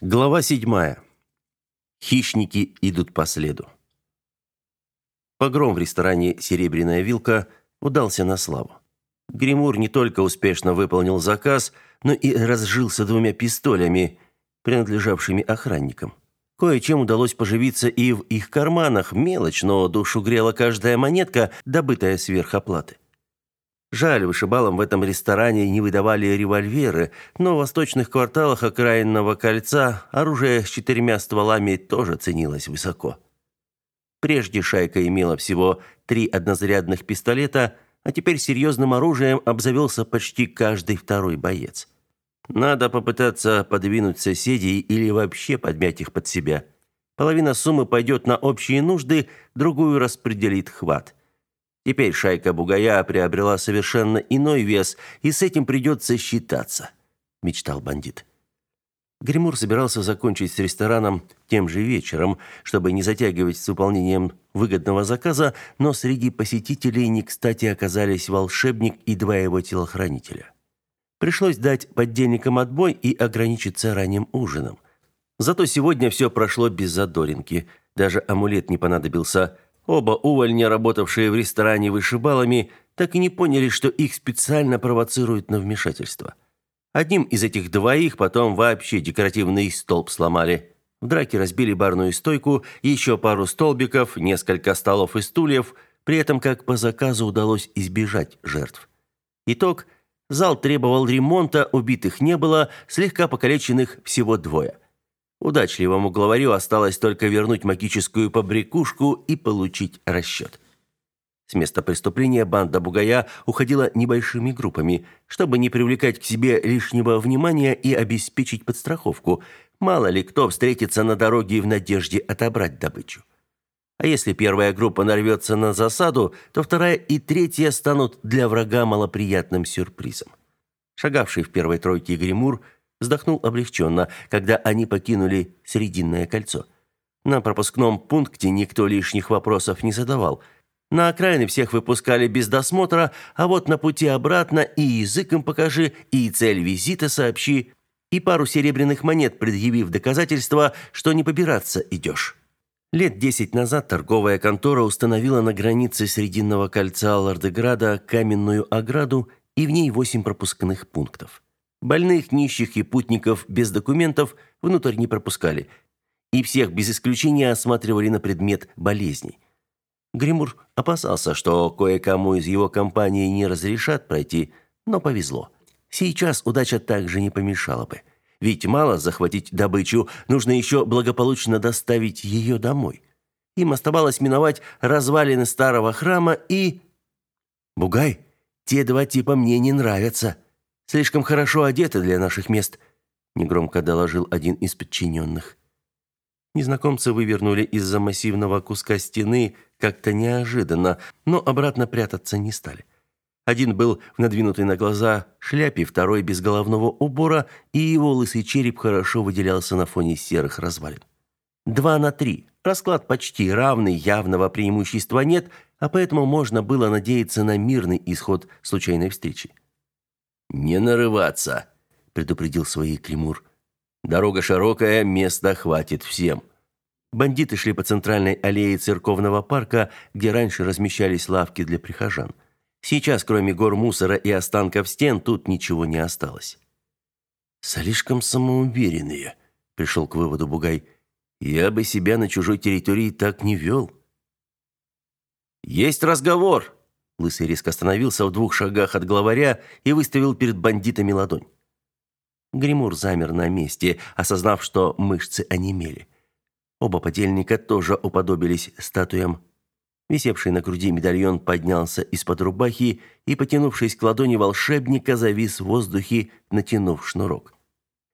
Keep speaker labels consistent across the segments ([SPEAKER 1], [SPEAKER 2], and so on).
[SPEAKER 1] Глава седьмая. Хищники идут по следу. Погром в ресторане «Серебряная вилка» удался на славу. Гримур не только успешно выполнил заказ, но и разжился двумя пистолями, принадлежавшими охранникам. Кое-чем удалось поживиться и в их карманах, мелочь, но душу грела каждая монетка, добытая сверх оплаты. Жаль, вышибалам в этом ресторане не выдавали револьверы, но в восточных кварталах окраинного кольца оружие с четырьмя стволами тоже ценилось высоко. Прежде шайка имела всего три однозарядных пистолета, а теперь серьезным оружием обзавелся почти каждый второй боец. Надо попытаться подвинуть соседей или вообще подмять их под себя. Половина суммы пойдет на общие нужды, другую распределит хват – Теперь шайка Бугая приобрела совершенно иной вес, и с этим придется считаться, мечтал бандит. Гримур собирался закончить с рестораном тем же вечером, чтобы не затягивать с выполнением выгодного заказа, но среди посетителей не кстати оказались волшебник и два его телохранителя. Пришлось дать поддельникам отбой и ограничиться ранним ужином. Зато сегодня все прошло без задоринки. Даже амулет не понадобился. Оба увольня, работавшие в ресторане вышибалами, так и не поняли, что их специально провоцируют на вмешательство. Одним из этих двоих потом вообще декоративный столб сломали. В драке разбили барную стойку, еще пару столбиков, несколько столов и стульев, при этом как по заказу удалось избежать жертв. Итог – зал требовал ремонта, убитых не было, слегка покалеченных всего двое – Удачливому главарю осталось только вернуть магическую побрякушку и получить расчет. С места преступления банда Бугая уходила небольшими группами, чтобы не привлекать к себе лишнего внимания и обеспечить подстраховку. Мало ли кто встретится на дороге в надежде отобрать добычу. А если первая группа нарвется на засаду, то вторая и третья станут для врага малоприятным сюрпризом. Шагавший в первой тройке Гримур – вздохнул облегченно, когда они покинули Срединное кольцо. На пропускном пункте никто лишних вопросов не задавал. На окраины всех выпускали без досмотра, а вот на пути обратно и язык им покажи, и цель визита сообщи, и пару серебряных монет предъявив доказательства, что не побираться идешь. Лет десять назад торговая контора установила на границе Срединного кольца Лордеграда каменную ограду и в ней восемь пропускных пунктов. Больных, нищих и путников без документов внутрь не пропускали, и всех без исключения осматривали на предмет болезней. Гримур опасался, что кое-кому из его компании не разрешат пройти, но повезло. Сейчас удача также не помешала бы. Ведь мало захватить добычу, нужно еще благополучно доставить ее домой. Им оставалось миновать развалины старого храма и... «Бугай, те два типа мне не нравятся», Слишком хорошо одеты для наших мест, негромко доложил один из подчиненных. Незнакомцы вывернули из-за массивного куска стены как-то неожиданно, но обратно прятаться не стали. Один был в надвинутой на глаза шляпе, второй без головного убора, и его лысый череп хорошо выделялся на фоне серых развалин. Два на три. Расклад почти равный, явного преимущества нет, а поэтому можно было надеяться на мирный исход случайной встречи.
[SPEAKER 2] «Не нарываться», – предупредил своих Климур. «Дорога широкая, места хватит всем».
[SPEAKER 1] Бандиты шли по центральной аллее церковного парка, где раньше размещались лавки для прихожан. Сейчас, кроме гор мусора и останков стен, тут ничего не осталось.
[SPEAKER 2] «Слишком самоуверенные», – пришел к выводу Бугай. «Я бы себя на чужой территории так не вел».
[SPEAKER 1] «Есть разговор!» Лысый резко остановился в двух шагах от главаря и выставил перед бандитами ладонь. Гримур замер на месте, осознав, что мышцы онемели. Оба подельника тоже уподобились статуям. Висевший на груди медальон поднялся из-под рубахи и, потянувшись к ладони волшебника, завис в воздухе, натянув шнурок.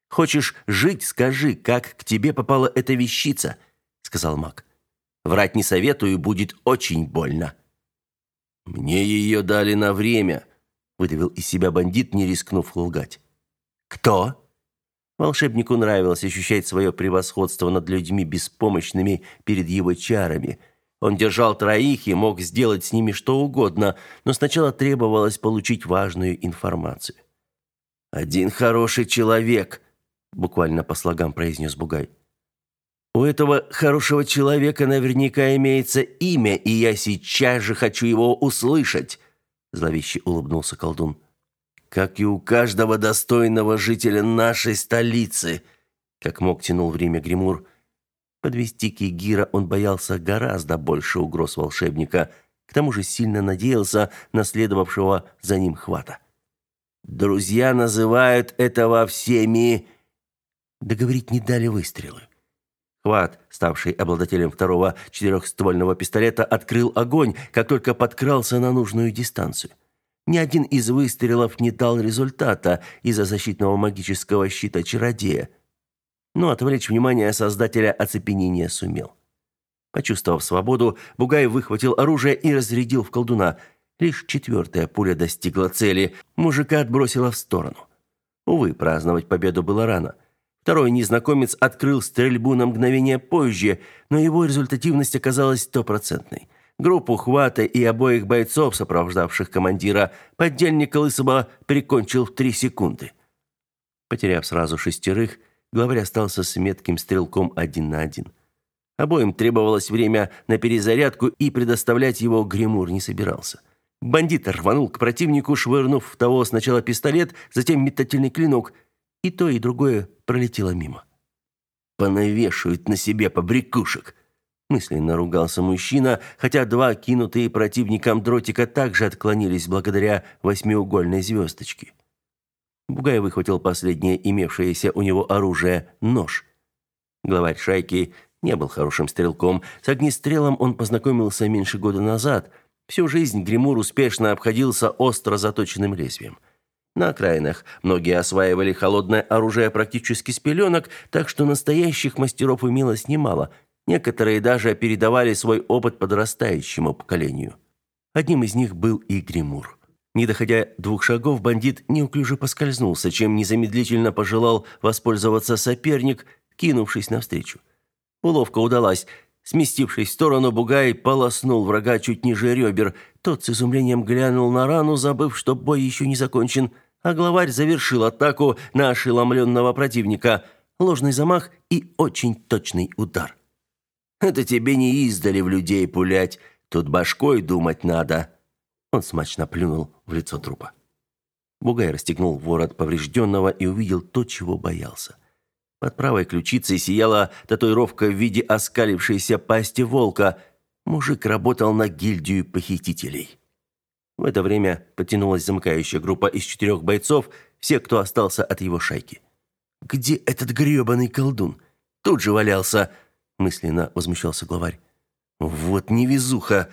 [SPEAKER 1] «Хочешь жить, скажи, как к тебе попала эта вещица», — сказал маг. «Врать не советую, будет очень больно».
[SPEAKER 2] «Мне ее дали на время», — выдавил из себя бандит, не рискнув лгать.
[SPEAKER 1] «Кто?» Волшебнику нравилось ощущать свое превосходство над людьми беспомощными перед его чарами. Он держал троих и мог сделать с ними что угодно, но сначала требовалось получить важную информацию.
[SPEAKER 2] «Один хороший человек»,
[SPEAKER 1] буквально по слогам произнес Бугай. У этого хорошего человека наверняка имеется имя, и я сейчас же хочу его услышать, зловеще улыбнулся колдун. Как и у каждого достойного жителя нашей столицы, как мог тянул время Гримур. Подвести Кигира он боялся гораздо больше угроз волшебника, к тому же сильно надеялся на следовавшего за ним хвата. Друзья называют этого всеми Договорить не дали выстрелы. Хват, ставший обладателем второго четырехствольного пистолета, открыл огонь, как только подкрался на нужную дистанцию. Ни один из выстрелов не дал результата из-за защитного магического щита чародея. Но отвлечь внимание создателя оцепенения сумел. Почувствовав свободу, Бугай выхватил оружие и разрядил в колдуна. Лишь четвертая пуля достигла цели. Мужика отбросила в сторону. Увы, праздновать победу было рано. Второй незнакомец открыл стрельбу на мгновение позже, но его результативность оказалась стопроцентной. Группу хвата и обоих бойцов, сопровождавших командира, поддельник Лысого прикончил в три секунды. Потеряв сразу шестерых, главарь остался с метким стрелком один на один. Обоим требовалось время на перезарядку, и предоставлять его Гримур не собирался. Бандит рванул к противнику, швырнув в того сначала пистолет, затем метательный клинок – и то, и другое пролетело мимо. «Понавешивают на себе побрякушек!» Мысленно ругался мужчина, хотя два кинутые противникам дротика также отклонились благодаря восьмиугольной звездочке. Бугай выхватил последнее имевшееся у него оружие – нож. Главарь шайки не был хорошим стрелком. С огнестрелом он познакомился меньше года назад. Всю жизнь Гримур успешно обходился остро заточенным лезвием – на окраинах многие осваивали холодное оружие практически с пеленок, так что настоящих мастеров имелось немало. Некоторые даже передавали свой опыт подрастающему поколению. Одним из них был и Гримур. Не доходя двух шагов, бандит неуклюже поскользнулся, чем незамедлительно пожелал воспользоваться соперник, кинувшись навстречу. Уловка удалась. Сместившись в сторону, Бугай полоснул врага чуть ниже ребер. Тот с изумлением глянул на рану, забыв, что бой еще не закончен, а главарь завершил атаку на ошеломленного противника. Ложный замах и очень точный удар. «Это тебе не издали в людей пулять, тут башкой думать надо». Он смачно плюнул в лицо трупа. Бугай расстегнул ворот поврежденного и увидел то, чего боялся. Под правой ключицей сияла татуировка в виде оскалившейся пасти волка. Мужик работал на гильдию похитителей. В это время потянулась замыкающая группа из четырех бойцов, все, кто остался от его шайки. «Где этот грёбаный колдун? Тут же валялся!» мысленно возмущался главарь. «Вот невезуха!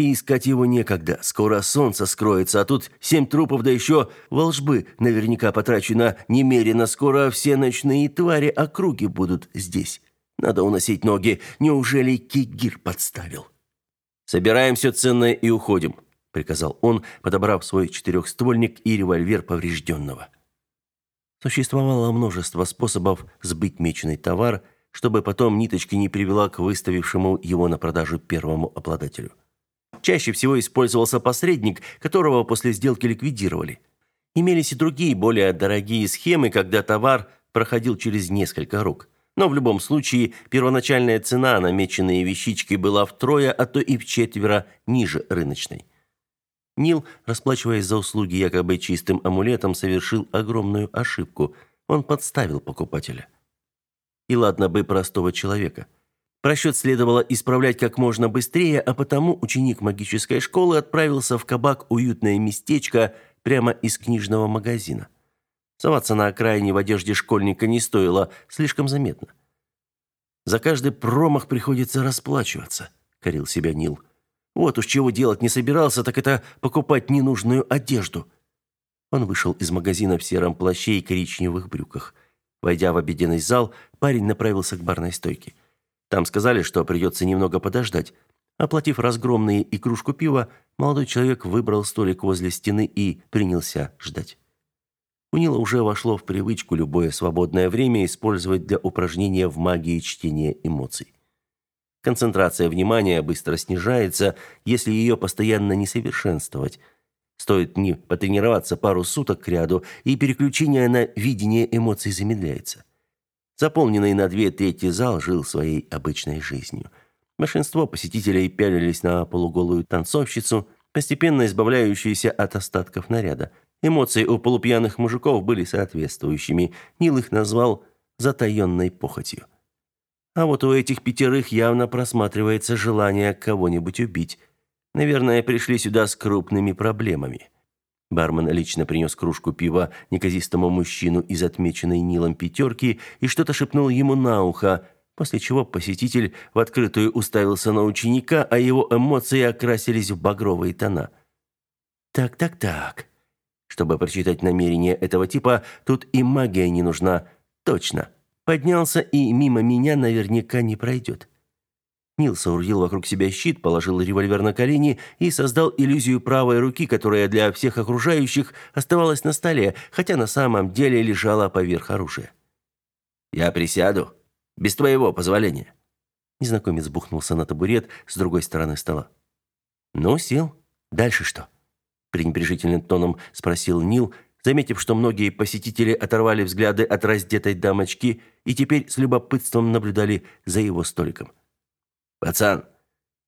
[SPEAKER 1] И искать его некогда. Скоро солнце скроется, а тут семь трупов, да еще волжбы наверняка потрачено немерено. Скоро все ночные твари округи будут здесь. Надо уносить ноги. Неужели Кигир подставил?» «Собираем все ценное и уходим», приказал он, подобрав свой четырехствольник и револьвер поврежденного. Существовало множество способов сбыть меченый товар, чтобы потом ниточка не привела к выставившему его на продажу первому обладателю. Чаще всего использовался посредник, которого после сделки ликвидировали. Имелись и другие, более дорогие схемы, когда товар проходил через несколько рук. Но в любом случае первоначальная цена на меченые вещички была втрое, а то и в четверо ниже рыночной. Нил, расплачиваясь за услуги якобы чистым амулетом, совершил огромную ошибку. Он подставил покупателя. И ладно бы простого человека. Просчет следовало исправлять как можно быстрее, а потому ученик магической школы отправился в кабак «Уютное местечко» прямо из книжного магазина. Соваться на окраине в одежде школьника не стоило, слишком заметно. «За каждый промах приходится расплачиваться», – корил себя Нил. Вот уж чего делать не собирался, так это покупать ненужную одежду. Он вышел из магазина в сером плаще и коричневых брюках. Войдя в обеденный зал, парень направился к барной стойке. Там сказали, что придется немного подождать. Оплатив разгромные и кружку пива, молодой человек выбрал столик возле стены и принялся ждать. У Нила уже вошло в привычку любое свободное время использовать для упражнения в магии чтения эмоций. Концентрация внимания быстро снижается, если ее постоянно не совершенствовать. Стоит не потренироваться пару суток кряду, и переключение на видение эмоций замедляется. Заполненный на две трети зал жил своей обычной жизнью. Большинство посетителей пялились на полуголую танцовщицу, постепенно избавляющуюся от остатков наряда. Эмоции у полупьяных мужиков были соответствующими. Нил их назвал затаенной похотью. А вот у этих пятерых явно просматривается желание кого-нибудь убить. Наверное, пришли сюда с крупными проблемами. Бармен лично принес кружку пива неказистому мужчину из отмеченной Нилом пятерки и что-то шепнул ему на ухо, после чего посетитель в открытую уставился на ученика, а его эмоции окрасились в багровые тона. «Так, так, так. Чтобы прочитать намерения этого типа, тут и магия не нужна. Точно. Поднялся и мимо меня наверняка не пройдет. Нил соорудил вокруг себя щит, положил револьвер на колени и создал иллюзию правой руки, которая для всех окружающих оставалась на столе, хотя на самом деле лежала поверх оружия. «Я присяду. Без твоего позволения». Незнакомец бухнулся на табурет с другой стороны стола. «Ну, сел. Дальше что?» пренебрежительным тоном спросил Нил, заметив, что многие посетители оторвали взгляды от раздетой дамочки и теперь с любопытством наблюдали за его столиком. Пацан,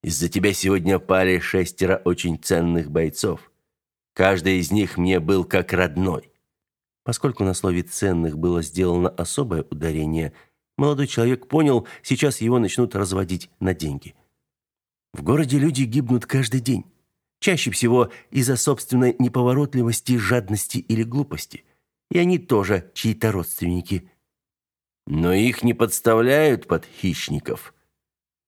[SPEAKER 1] из-за тебя сегодня пали шестеро очень ценных бойцов. Каждый из них мне был как родной. Поскольку на слове ценных было сделано особое ударение, молодой человек понял, сейчас его начнут разводить на деньги. В городе люди гибнут каждый день. Чаще всего из-за собственной неповоротливости, жадности или глупости. И они тоже чьи-то родственники. Но их не подставляют под хищников.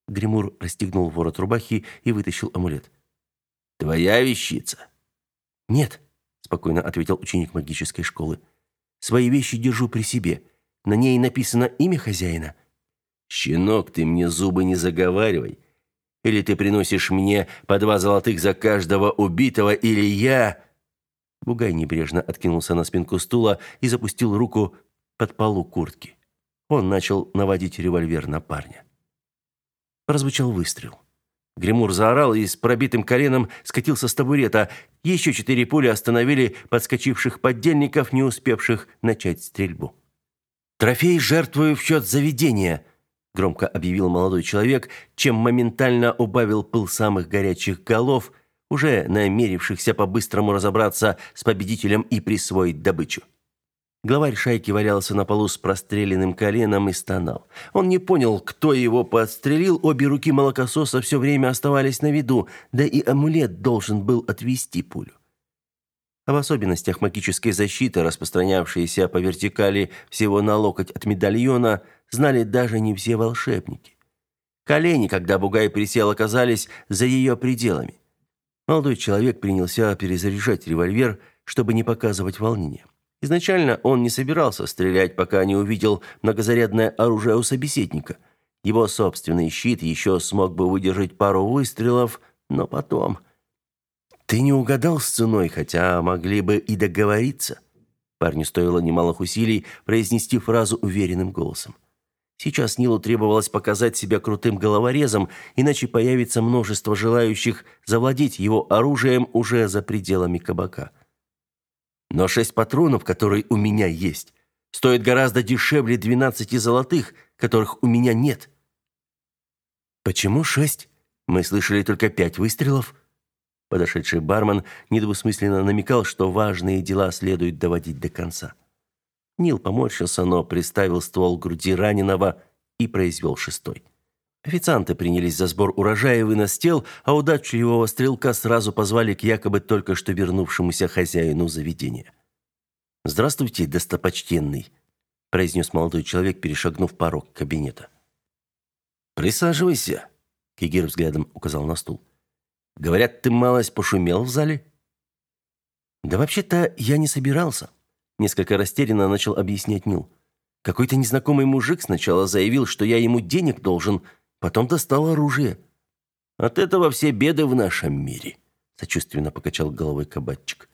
[SPEAKER 1] Гримур расстегнул ворот рубахи и вытащил амулет. «Твоя вещица?» «Нет», — спокойно ответил ученик магической школы. «Свои вещи держу при себе. На ней написано имя хозяина». «Щенок, ты мне зубы не заговаривай. Или ты приносишь мне по два золотых за каждого убитого, или я...» Бугай небрежно откинулся на спинку стула и запустил руку под полу куртки. Он начал наводить револьвер на парня. Прозвучал выстрел. Гремур заорал и с пробитым коленом скатился с табурета. Еще четыре пули остановили подскочивших поддельников, не успевших начать стрельбу. «Трофей жертвую в счет заведения», – громко объявил молодой человек, чем моментально убавил пыл самых горячих голов, уже намерившихся по-быстрому разобраться с победителем и присвоить добычу. Главарь шайки валялся на полу с простреленным коленом и стонал. Он не понял, кто его подстрелил, обе руки молокососа все время оставались на виду, да и амулет должен был отвести пулю. Об особенностях магической защиты, распространявшейся по вертикали всего на локоть от медальона, знали даже не все волшебники. Колени, когда Бугай присел, оказались за ее пределами. Молодой человек принялся перезаряжать револьвер, чтобы не показывать волнения. Изначально он не собирался стрелять, пока не увидел многозарядное оружие у собеседника. Его собственный щит еще смог бы выдержать пару выстрелов, но потом... «Ты не угадал с ценой, хотя могли бы и договориться». Парню стоило немалых усилий произнести фразу уверенным голосом. Сейчас Нилу требовалось показать себя крутым головорезом, иначе появится множество желающих завладеть его оружием уже за пределами кабака. Но шесть патронов, которые у меня есть, стоят гораздо дешевле двенадцати золотых, которых у меня нет. Почему шесть? Мы слышали только пять выстрелов. Подошедший бармен недвусмысленно намекал, что важные дела следует доводить до конца. Нил поморщился, но приставил ствол к груди раненого и произвел шестой. Официанты принялись за сбор урожая и вынос тел, а удачливого стрелка сразу позвали к якобы только что вернувшемуся хозяину заведения. «Здравствуйте, достопочтенный», – произнес молодой человек, перешагнув порог кабинета.
[SPEAKER 2] «Присаживайся», – Кигир взглядом указал на стул. «Говорят, ты малость пошумел в зале?»
[SPEAKER 1] «Да вообще-то я не собирался», – несколько растерянно начал объяснять Нил. «Какой-то незнакомый мужик сначала заявил, что я ему денег должен, Потом достал оружие.
[SPEAKER 2] От этого все беды в нашем мире, сочувственно покачал головой кабачик.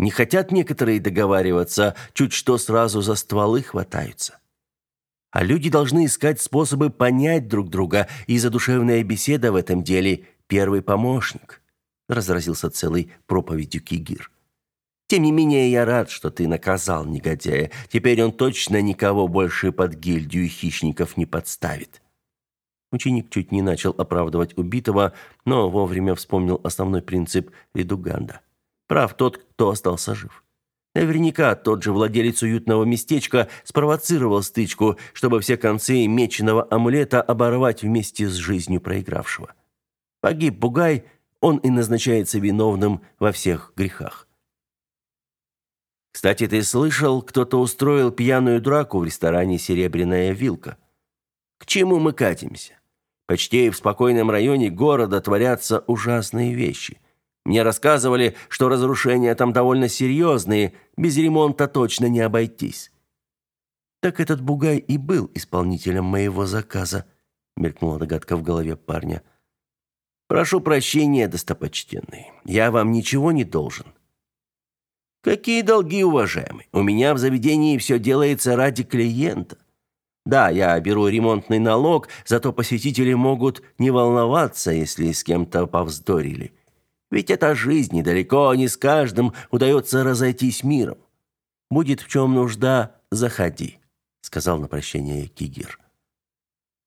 [SPEAKER 1] Не хотят некоторые договариваться, чуть что сразу за стволы хватаются. А люди должны искать способы понять друг друга, и задушевная беседа в этом деле первый помощник. Разразился целый проповедью Кигир. Тем не менее, я рад, что ты наказал негодяя. Теперь он точно никого больше под гильдию хищников не подставит». Ученик чуть не начал оправдывать убитого, но вовремя вспомнил основной принцип Редуганда. Прав тот, кто остался жив. Наверняка тот же владелец уютного местечка спровоцировал стычку, чтобы все концы меченого амулета оборвать вместе с жизнью проигравшего. Погиб Бугай, он и назначается виновным во всех грехах. Кстати, ты слышал, кто-то устроил пьяную драку в ресторане «Серебряная вилка». К чему мы катимся? Почти в спокойном районе города творятся ужасные вещи. Мне рассказывали, что разрушения там довольно серьезные, без ремонта точно не обойтись. Так этот бугай и был исполнителем моего заказа, мелькнула догадка в голове парня. Прошу прощения, достопочтенный. Я вам ничего не должен. Какие долги, уважаемый? У меня в заведении все делается ради клиента. Да, я беру ремонтный налог, зато посетители могут не волноваться, если с кем-то повздорили. Ведь это жизнь, и далеко не с каждым удается разойтись миром. Будет в чем нужда, заходи, сказал на прощание Кигир.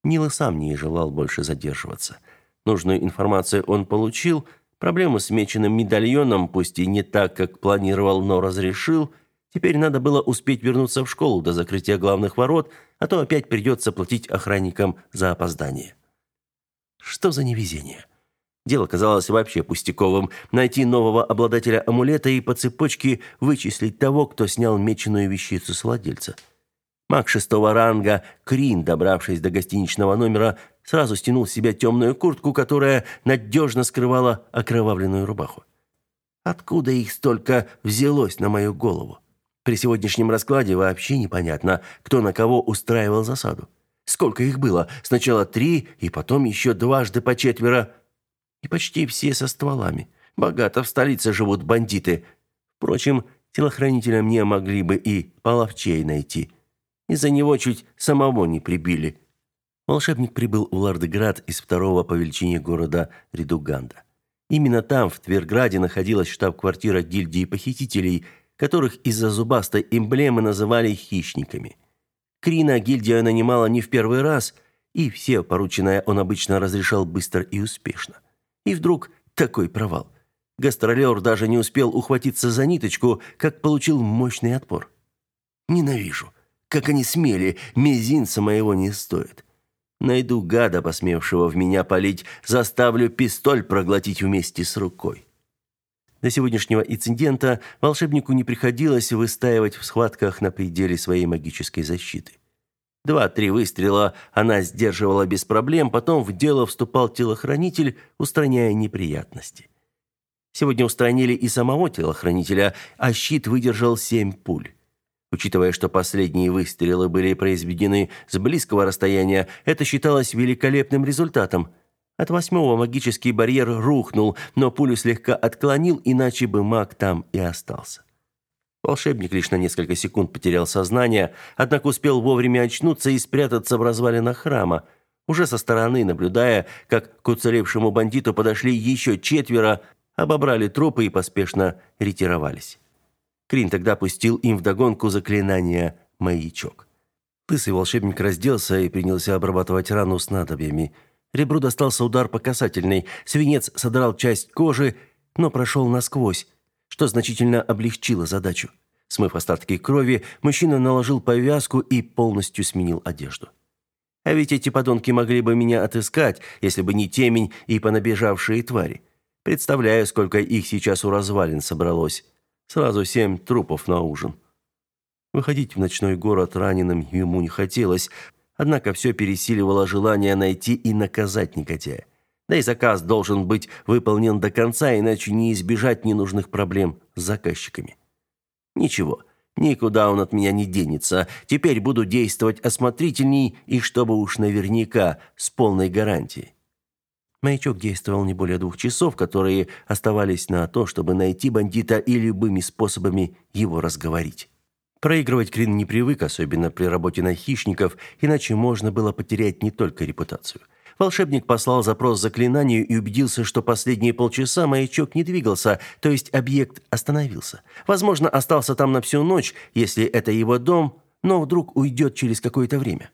[SPEAKER 1] Нил сам не желал больше задерживаться. Нужную информацию он получил, проблему с меченым медальоном, пусть и не так, как планировал, но разрешил – Теперь надо было успеть вернуться в школу до закрытия главных ворот, а то опять придется платить охранникам за опоздание. Что за невезение? Дело казалось вообще пустяковым. Найти нового обладателя амулета и по цепочке вычислить того, кто снял меченую вещицу с владельца. Маг шестого ранга Крин, добравшись до гостиничного номера, сразу стянул с себя темную куртку, которая надежно скрывала окровавленную рубаху. Откуда их столько взялось на мою голову? При сегодняшнем раскладе вообще непонятно, кто на кого устраивал засаду. Сколько их было? Сначала три, и потом еще дважды по четверо. И почти все со стволами. Богато в столице живут бандиты. Впрочем, телохранителя мне могли бы и половчей найти. Из-за него чуть самого не прибили. Волшебник прибыл в Лардеград из второго по величине города Редуганда. Именно там, в Тверграде, находилась штаб-квартира гильдии похитителей – которых из-за зубастой эмблемы называли хищниками. Крина гильдия нанимала не в первый раз, и все порученное он обычно разрешал быстро и успешно. И вдруг такой провал. Гастролер даже не успел ухватиться за ниточку, как получил мощный отпор. Ненавижу. Как они смели, мизинца моего не стоит. Найду гада, посмевшего в меня палить, заставлю пистоль проглотить вместе с рукой. До сегодняшнего инцидента волшебнику не приходилось выстаивать в схватках на пределе своей магической защиты. Два-три выстрела она сдерживала без проблем, потом в дело вступал телохранитель, устраняя неприятности. Сегодня устранили и самого телохранителя, а щит выдержал семь пуль. Учитывая, что последние выстрелы были произведены с близкого расстояния, это считалось великолепным результатом – от восьмого магический барьер рухнул, но пулю слегка отклонил, иначе бы маг там и остался. Волшебник лишь на несколько секунд потерял сознание, однако успел вовремя очнуться и спрятаться в развалинах храма, уже со стороны наблюдая, как к уцелевшему бандиту подошли еще четверо, обобрали трупы и поспешно ретировались. Крин тогда пустил им вдогонку заклинание «Маячок». Лысый волшебник разделся и принялся обрабатывать рану снадобьями – Ребру достался удар по касательной. Свинец содрал часть кожи, но прошел насквозь, что значительно облегчило задачу. Смыв остатки крови, мужчина наложил повязку и полностью сменил одежду. А ведь эти подонки могли бы меня отыскать, если бы не темень и понабежавшие твари. Представляю, сколько их сейчас у развалин собралось. Сразу семь трупов на ужин. Выходить в ночной город раненым ему не хотелось, Однако все пересиливало желание найти и наказать негодяя. Да и заказ должен быть выполнен до конца, иначе не избежать ненужных проблем с заказчиками. Ничего, никуда он от меня не денется. Теперь буду действовать осмотрительней и чтобы уж наверняка, с полной гарантией. Маячок действовал не более двух часов, которые оставались на то, чтобы найти бандита и любыми способами его разговорить. Проигрывать Крин не привык, особенно при работе на хищников, иначе можно было потерять не только репутацию. Волшебник послал запрос заклинанию и убедился, что последние полчаса маячок не двигался, то есть объект остановился. Возможно, остался там на всю ночь, если это его дом, но вдруг уйдет через какое-то время.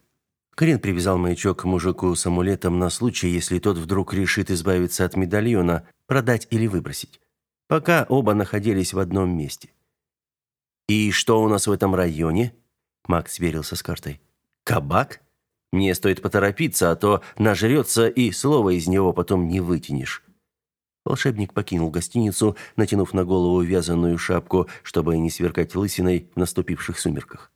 [SPEAKER 1] Крин привязал маячок к мужику с амулетом на случай, если тот вдруг решит избавиться от медальона, продать или выбросить. Пока оба находились в одном месте. «И что у нас в этом районе?» Макс сверился с картой. «Кабак? Мне стоит поторопиться, а то нажрется, и слова из него потом не вытянешь». Волшебник покинул гостиницу, натянув на голову вязаную шапку, чтобы не сверкать лысиной в наступивших сумерках.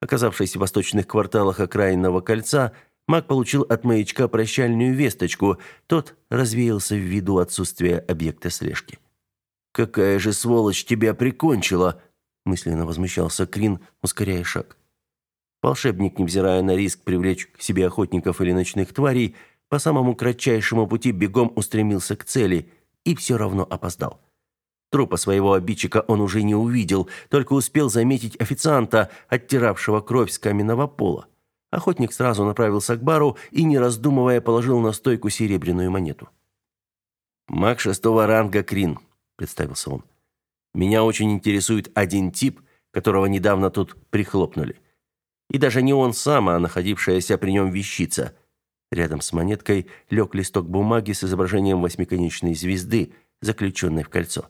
[SPEAKER 1] Оказавшись в восточных кварталах окраинного кольца, маг получил от маячка прощальную весточку. Тот развеялся ввиду отсутствия объекта слежки. «Какая же сволочь тебя прикончила!» Мысленно возмущался Крин, ускоряя шаг. Волшебник, невзирая на риск привлечь к себе охотников или ночных тварей, по самому кратчайшему пути бегом устремился к цели и все равно опоздал. Трупа своего обидчика он уже не увидел, только успел заметить официанта, оттиравшего кровь с каменного пола. Охотник сразу направился к бару и, не раздумывая, положил на стойку серебряную монету. «Маг шестого ранга Крин», — представился он. Меня очень интересует один тип, которого недавно тут прихлопнули. И даже не он сам, а находившаяся при нем вещица. Рядом с монеткой лег листок бумаги с изображением восьмиконечной звезды, заключенной в кольцо.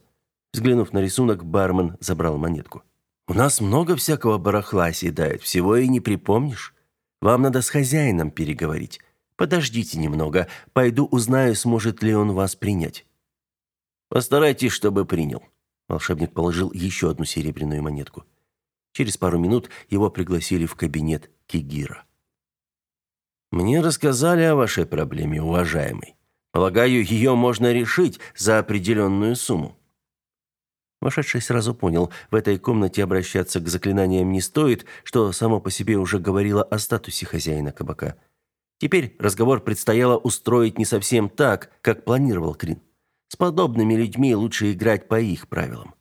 [SPEAKER 1] Взглянув на рисунок, бармен забрал монетку. «У нас много всякого барахла оседает, всего и не припомнишь. Вам надо с хозяином переговорить. Подождите немного, пойду узнаю, сможет ли он вас принять». «Постарайтесь, чтобы принял», Волшебник положил еще одну серебряную монетку. Через пару минут его пригласили в кабинет Кигира. Мне рассказали о вашей проблеме, уважаемый. Полагаю, ее можно решить за определенную сумму. Вошедший сразу понял, в этой комнате обращаться к заклинаниям не стоит, что само по себе уже говорило о статусе хозяина кабака. Теперь разговор предстояло устроить не совсем так, как планировал Крин. С подобными людьми лучше играть по их правилам.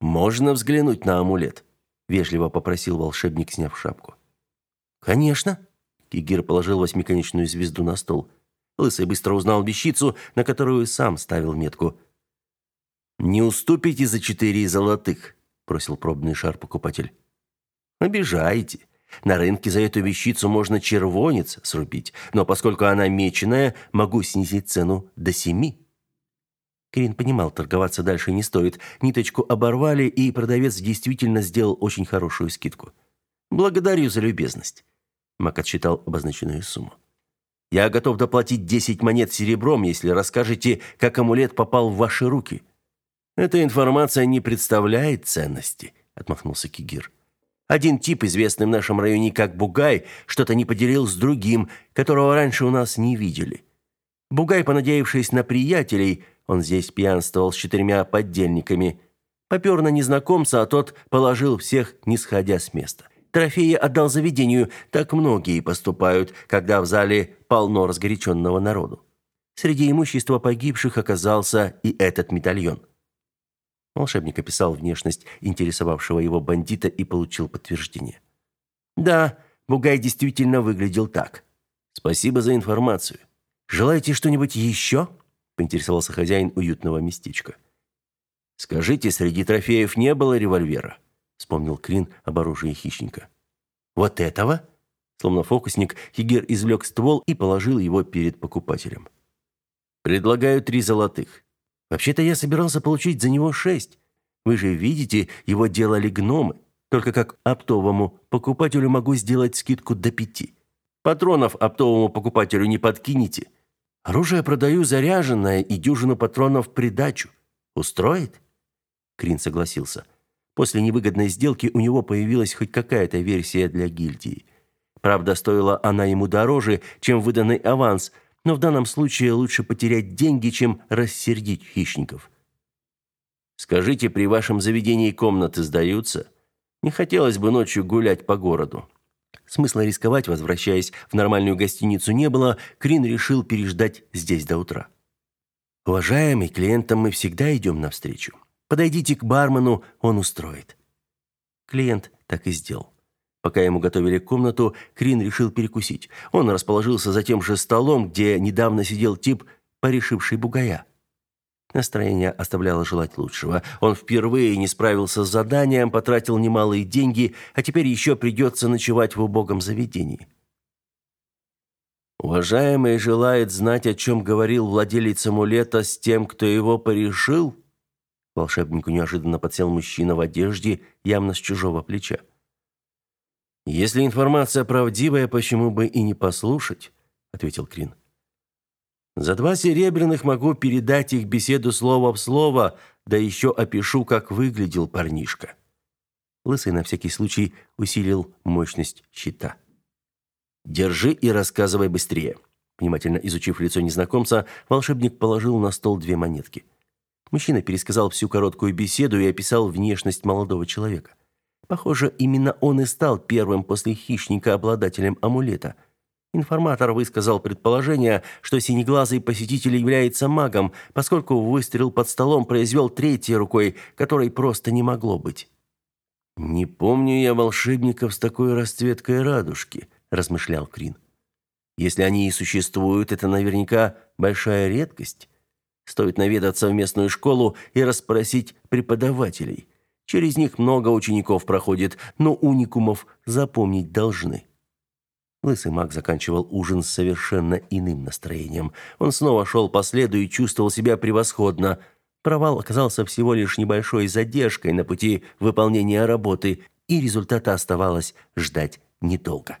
[SPEAKER 1] Можно взглянуть на амулет, вежливо попросил волшебник, сняв шапку. Конечно, Кигир положил восьмиконечную звезду на стол. Лысый быстро узнал вещицу, на которую сам ставил метку. Не уступите за четыре золотых, просил пробный шар покупатель. Обижаете. На рынке за эту вещицу можно червонец срубить, но поскольку она меченая, могу снизить цену до семи. Крин понимал, торговаться дальше не стоит. Ниточку оборвали, и продавец действительно сделал очень хорошую скидку. «Благодарю за любезность». Мак отсчитал обозначенную сумму. «Я готов доплатить 10 монет серебром, если расскажете, как амулет попал в ваши руки». «Эта информация не представляет ценности», — отмахнулся Кигир. «Один тип, известный в нашем районе как Бугай, что-то не поделил с другим, которого раньше у нас не видели. Бугай, понадеявшись на приятелей, он здесь пьянствовал с четырьмя поддельниками. Попер на незнакомца, а тот положил всех, не сходя с места. Трофеи отдал заведению, так многие поступают, когда в зале полно разгоряченного народу. Среди имущества погибших оказался и этот медальон. Волшебник описал внешность интересовавшего его бандита и получил подтверждение. Да, Бугай действительно выглядел так. Спасибо за информацию. Желаете что-нибудь еще?» Поинтересовался хозяин уютного местечка. Скажите, среди трофеев не было револьвера? вспомнил Крин об оружии хищника. Вот этого? Словно фокусник, Хигер извлек ствол и положил его перед покупателем. Предлагаю три золотых. Вообще-то я собирался получить за него шесть. Вы же видите, его делали гномы. Только как оптовому покупателю могу сделать скидку до пяти. Патронов оптовому покупателю не подкинете. Оружие продаю заряженное и дюжину патронов в придачу. Устроит? Крин согласился. После невыгодной сделки у него появилась хоть какая-то версия для гильдии. Правда, стоила она ему дороже, чем выданный аванс, но в данном случае лучше потерять деньги, чем рассердить хищников. Скажите, при вашем заведении комнаты сдаются? Не хотелось бы ночью гулять по городу. Смысла рисковать, возвращаясь в нормальную гостиницу, не было. Крин решил переждать здесь до утра. Уважаемый, клиентам мы всегда идем навстречу. Подойдите к бармену, он устроит. Клиент так и сделал. Пока ему готовили комнату, Крин решил перекусить. Он расположился за тем же столом, где недавно сидел тип, порешивший бугая. Настроение оставляло желать лучшего. Он впервые не справился с заданием, потратил немалые деньги, а теперь еще придется ночевать в убогом заведении. Уважаемый желает знать, о чем говорил владелец амулета с тем, кто его порешил? Волшебнику неожиданно подсел мужчина в одежде, явно с чужого плеча. Если информация правдивая, почему бы и не послушать, ответил Крин. За два серебряных могу передать их беседу слово в слово, да еще опишу, как выглядел парнишка. Лысый на всякий случай усилил мощность щита. Держи и рассказывай быстрее. Внимательно изучив лицо незнакомца, волшебник положил на стол две монетки. Мужчина пересказал всю короткую беседу и описал внешность молодого человека. Похоже, именно он и стал первым после хищника обладателем амулета. Информатор высказал предположение, что синеглазый посетитель является магом, поскольку выстрел под столом произвел третьей рукой, которой просто не могло быть. «Не помню я волшебников с такой расцветкой радужки», – размышлял Крин. «Если они и существуют, это наверняка большая редкость. Стоит наведаться в местную школу и расспросить преподавателей. Через них много учеников проходит, но уникумов запомнить должны». Лысый маг заканчивал ужин с совершенно иным настроением. Он снова шел по следу и чувствовал себя превосходно. Провал оказался всего лишь небольшой задержкой на пути выполнения работы, и результата оставалось ждать недолго.